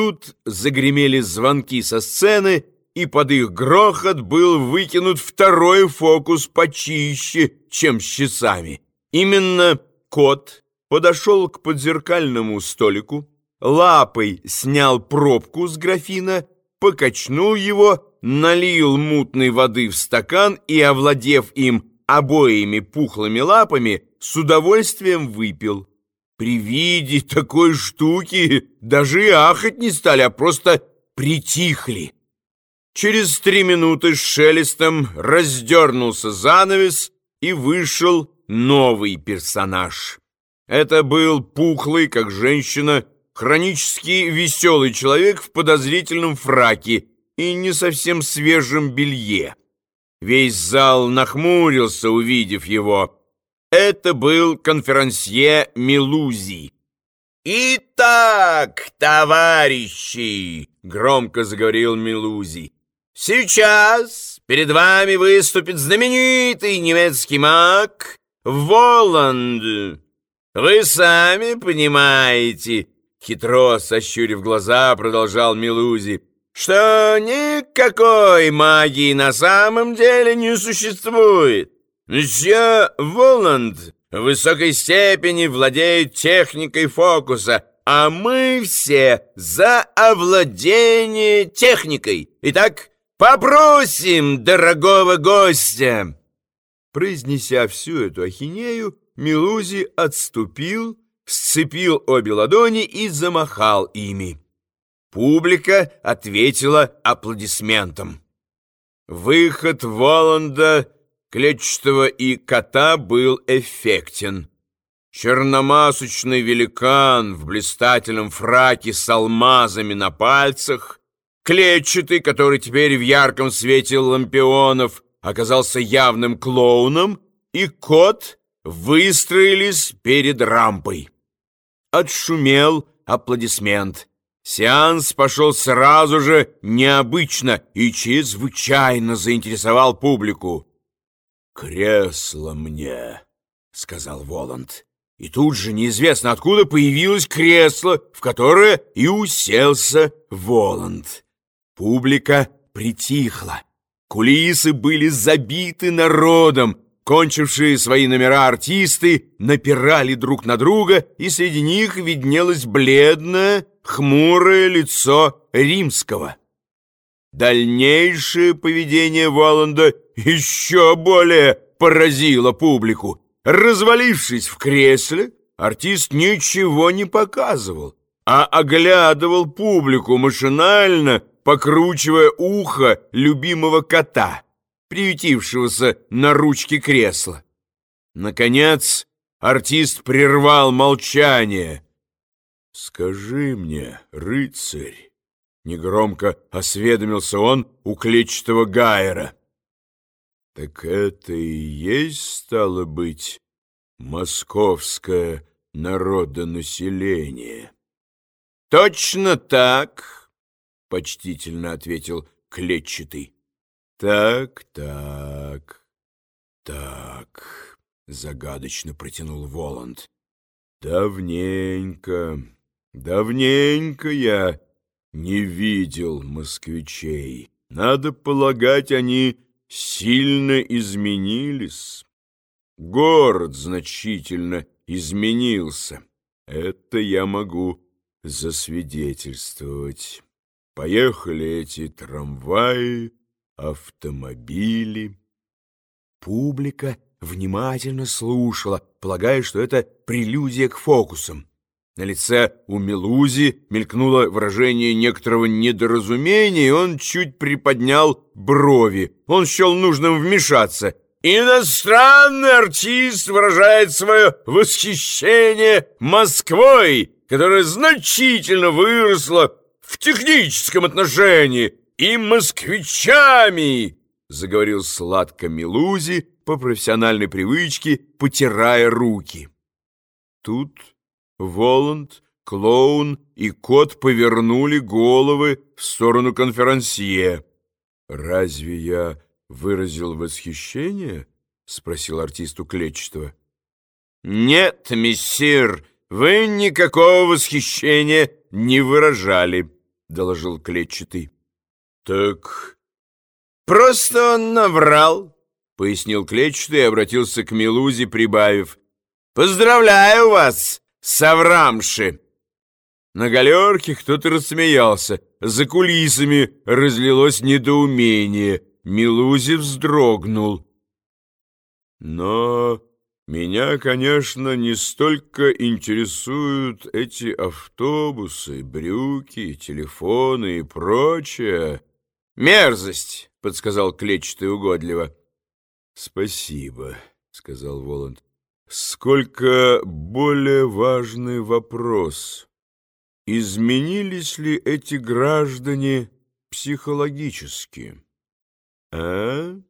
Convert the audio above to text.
тут загремели звонки со сцены, и под их грохот был выкинут второй фокус почище, чем с часами. Именно кот подошел к подзеркальному столику, лапой снял пробку с графина, покачнул его, налил мутной воды в стакан и, овладев им обоими пухлыми лапами, с удовольствием выпил. При виде такой штуки даже и ахать не стали, а просто притихли. Через три минуты с шелестом раздернулся занавес, и вышел новый персонаж. Это был пухлый, как женщина, хронически веселый человек в подозрительном фраке и не совсем свежем белье. Весь зал нахмурился, увидев его. Это был конферансье Милузи. «Итак, товарищи!» — громко заговорил Милузи. «Сейчас перед вами выступит знаменитый немецкий маг Воланд. Вы сами понимаете, хитро сощурив глаза, продолжал Милузи, что никакой магии на самом деле не существует. Мсье Воланд в высокой степени владеет техникой фокуса, а мы все за овладение техникой. Итак, попросим дорогого гостя!» Произнеся всю эту ахинею, Милузи отступил, сцепил обе ладони и замахал ими. Публика ответила аплодисментом. Выход Воланда, Клетчатого и Кота был эффектен. Черномасочный великан в блистательном фраке с алмазами на пальцах, клетчатый, который теперь в ярком свете лампионов оказался явным клоуном, и кот выстроились перед рампой. Отшумел аплодисмент. Сеанс пошел сразу же необычно и чрезвычайно заинтересовал публику. «Кресло мне», — сказал Воланд. И тут же неизвестно откуда появилось кресло, в которое и уселся Воланд. Публика притихла. Кулисы были забиты народом, Кончившие свои номера артисты напирали друг на друга, и среди них виднелось бледное, хмурое лицо римского. Дальнейшее поведение Воланда еще более поразило публику. Развалившись в кресле, артист ничего не показывал, а оглядывал публику машинально, покручивая ухо любимого кота — приютившегося на ручке кресла. Наконец, артист прервал молчание. «Скажи мне, рыцарь!» — негромко осведомился он у клетчатого Гайера. «Так это и есть, стало быть, московское народонаселение?» «Точно так!» — почтительно ответил клетчатый. «Так, так, так», — загадочно протянул Воланд. «Давненько, давненько я не видел москвичей. Надо полагать, они сильно изменились. Город значительно изменился. Это я могу засвидетельствовать. Поехали эти трамваи, автомобили. Публика внимательно слушала, полагая, что это прелюдия к фокусам. На лице у Мелузи мелькнуло выражение некоторого недоразумения, и он чуть приподнял брови. Он счел нужным вмешаться. «Иностранный артист выражает свое восхищение Москвой, которая значительно выросла в техническом отношении, и москвичами!» — заговорил сладко Милузи по профессиональной привычке, потирая руки. Тут Воланд, клоун и кот повернули головы в сторону конферансье. «Разве я выразил восхищение?» — спросил артисту Клетчатого. «Нет, мессир, вы никакого восхищения не выражали». доложил клетчатый. Так просто он наврал, пояснил клетчатый и обратился к Милузе, прибавив. Поздравляю вас, Саврамши! На галерке кто-то рассмеялся. За кулисами разлилось недоумение. Милузи вздрогнул. Но меня, конечно, не столько интересуют эти автобусы, брюки, телефоны и прочее. Мерзость, подсказал клетчатый угодливо. Спасибо, сказал Воланд. Сколько более важный вопрос. Изменились ли эти граждане психологически? А?